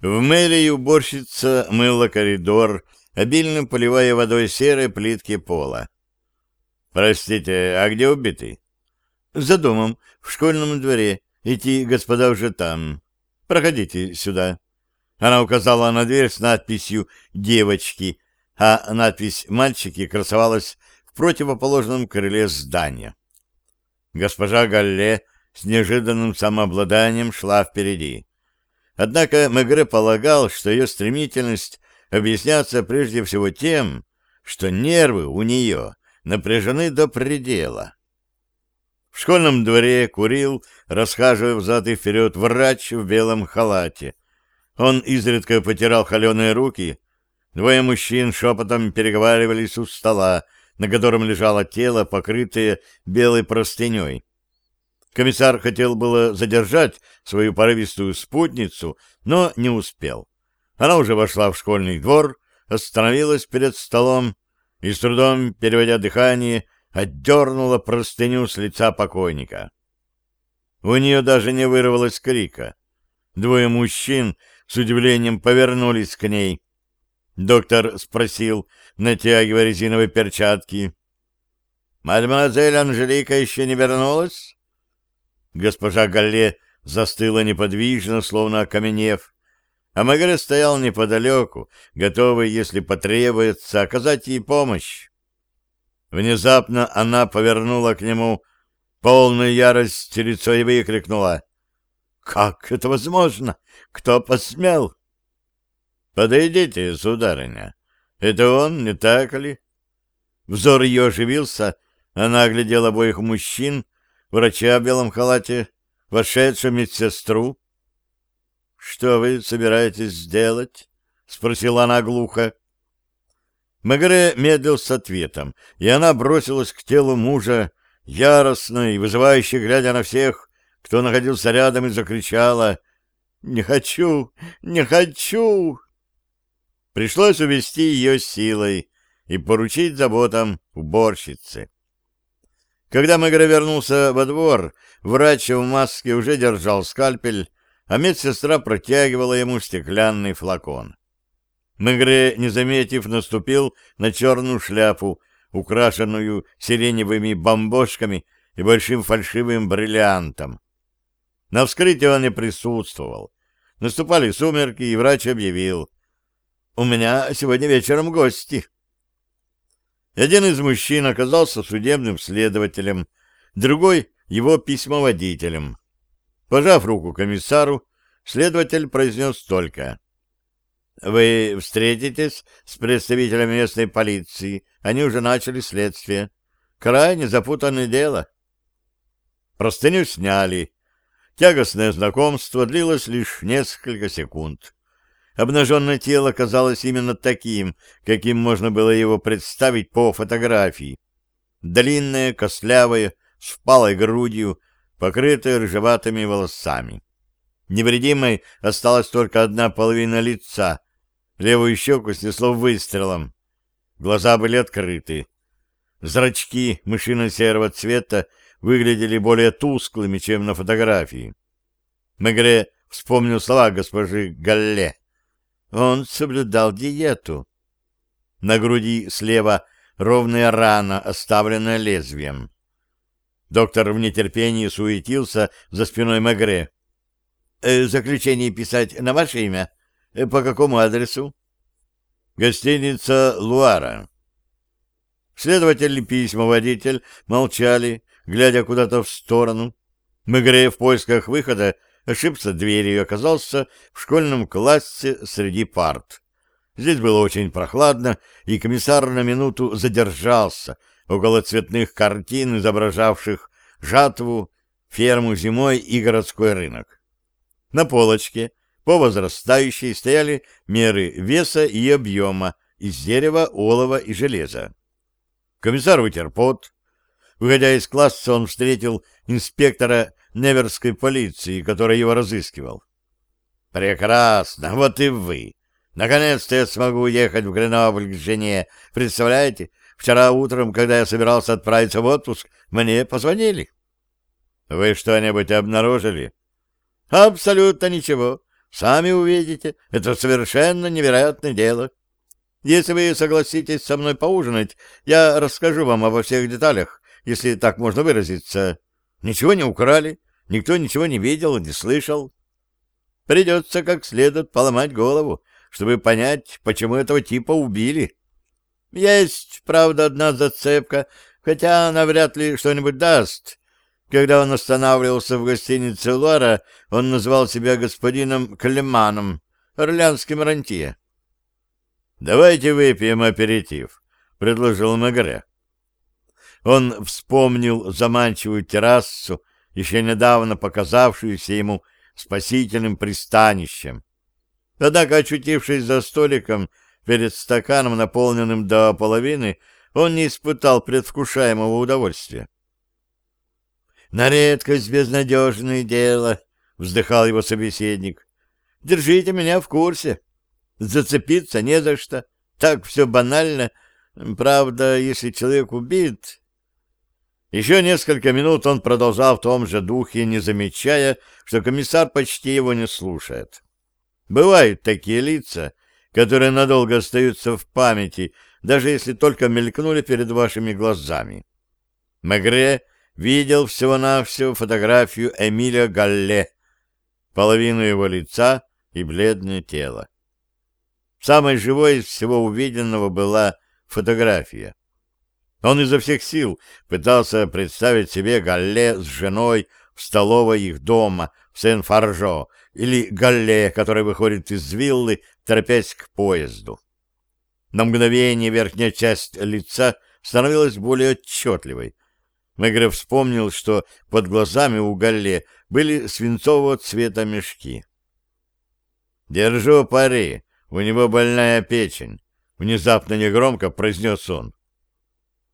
В мэрии уборщица мыла коридор, обильно поливая водой серой плитки пола. «Простите, а где убитый?» «За домом, в школьном дворе. Эти господа уже там. Проходите сюда». Она указала на дверь с надписью «Девочки», а надпись «Мальчики» красовалась в противоположном крыле здания. Госпожа Галле с неожиданным самообладанием шла впереди. Однако Мегре полагал, что ее стремительность объясняется прежде всего тем, что нервы у нее напряжены до предела. В школьном дворе курил, расхаживая взад и вперед, врач в белом халате. Он изредка потирал холеные руки. Двое мужчин шепотом переговаривались у стола, на котором лежало тело, покрытое белой простыней. Комиссар хотел было задержать свою порывистую спутницу, но не успел. Она уже вошла в школьный двор, остановилась перед столом и, с трудом переводя дыхание, отдернула простыню с лица покойника. У нее даже не вырвалось крика. Двое мужчин с удивлением повернулись к ней. Доктор спросил, натягивая резиновые перчатки. «Мадемуазель Анжелика еще не вернулась?» Госпожа Галле застыла неподвижно, словно окаменев, а Магре стоял неподалеку, готовый, если потребуется, оказать ей помощь. Внезапно она повернула к нему полную ярость лицо и выкрикнула. «Как это возможно? Кто посмел?» «Подойдите, сударыня. Это он, не так ли?» Взор ее оживился, она оглядела обоих мужчин, врача в белом халате, вошедшую медсестру. — Что вы собираетесь сделать? — спросила она глухо. Мегре медлил с ответом, и она бросилась к телу мужа, яростно и вызывающе глядя на всех, кто находился рядом, и закричала «Не хочу! Не хочу!» Пришлось увести ее силой и поручить заботам уборщицы. Когда Мегре вернулся во двор, врач в маске уже держал скальпель, а медсестра протягивала ему стеклянный флакон. Мегре, не заметив, наступил на черную шляпу, украшенную сиреневыми бомбошками и большим фальшивым бриллиантом. На вскрытии он не присутствовал. Наступали сумерки, и врач объявил. «У меня сегодня вечером гости». Один из мужчин оказался судебным следователем, другой — его письмоводителем. Пожав руку комиссару, следователь произнес только. «Вы встретитесь с представителями местной полиции. Они уже начали следствие. Крайне запутанное дело». Простыню сняли. Тягостное знакомство длилось лишь несколько секунд. Обнаженное тело казалось именно таким, каким можно было его представить по фотографии. Длинное, костлявое, с впалой грудью, покрытое рыжеватыми волосами. Невредимой осталась только одна половина лица. Левую щеку снесло выстрелом. Глаза были открыты. Зрачки мышино-серого цвета выглядели более тусклыми, чем на фотографии. Мегре вспомнил слова госпожи Галле. Он соблюдал диету. На груди слева ровная рана, оставленная лезвием. Доктор в нетерпении суетился за спиной Мегре. «Э, «Заключение писать на ваше имя? Э, по какому адресу?» «Гостиница «Луара». Следователь и письмоводитель молчали, глядя куда-то в сторону. Мегре в поисках выхода ошибся дверью и оказался в школьном классе среди парт. Здесь было очень прохладно, и комиссар на минуту задержался около цветных картин, изображавших жатву, ферму зимой и городской рынок. На полочке по возрастающей стояли меры веса и объема из дерева, олова и железа. Комиссар вытер пот. Выходя из класса, он встретил инспектора неверской полиции, который его разыскивал. «Прекрасно, вот и вы. Наконец-то я смогу уехать в Гренобль к жене. Представляете, вчера утром, когда я собирался отправиться в отпуск, мне позвонили». «Вы что-нибудь обнаружили?» «Абсолютно ничего. Сами увидите, это совершенно невероятное дело. Если вы согласитесь со мной поужинать, я расскажу вам обо всех деталях, если так можно выразиться. Ничего не украли, никто ничего не видел, не слышал. Придется как следует поломать голову, чтобы понять, почему этого типа убили. Есть, правда, одна зацепка, хотя она вряд ли что-нибудь даст. Когда он останавливался в гостинице Лора, он назвал себя господином Клеманом, орлянским рантье. «Давайте выпьем аперитив», — предложил Мегре. Он вспомнил заманчивую террасу, еще недавно показавшуюся ему спасительным пристанищем. Однако, очутившись за столиком перед стаканом, наполненным до половины, он не испытал предвкушаемого удовольствия. «На редкость безнадежное дело», — вздыхал его собеседник. «Держите меня в курсе. Зацепиться не за что. Так все банально. Правда, если человек убит...» Еще несколько минут он продолжал в том же духе, не замечая, что комиссар почти его не слушает. Бывают такие лица, которые надолго остаются в памяти, даже если только мелькнули перед вашими глазами. Мегре видел всего-навсего фотографию Эмиля Галле, половину его лица и бледное тело. Самой живой из всего увиденного была фотография. Он изо всех сил пытался представить себе Галле с женой в столовой их дома в Сен-Фаржо или Галле, который выходит из виллы, торопясь к поезду. На мгновение верхняя часть лица становилась более отчетливой. Мегре вспомнил, что под глазами у Галле были свинцового цвета мешки. «Держу пари, у него больная печень», — внезапно негромко произнес он.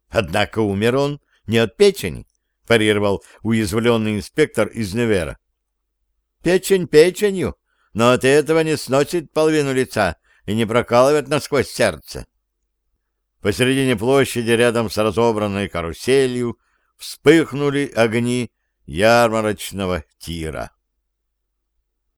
Однако умер он не от печени, — парировал уязвленный инспектор из Невера. Печень печенью, но от этого не сносит половину лица и не прокалывает насквозь сердце. Посередине площади, рядом с разобранной каруселью, вспыхнули огни ярмарочного тира.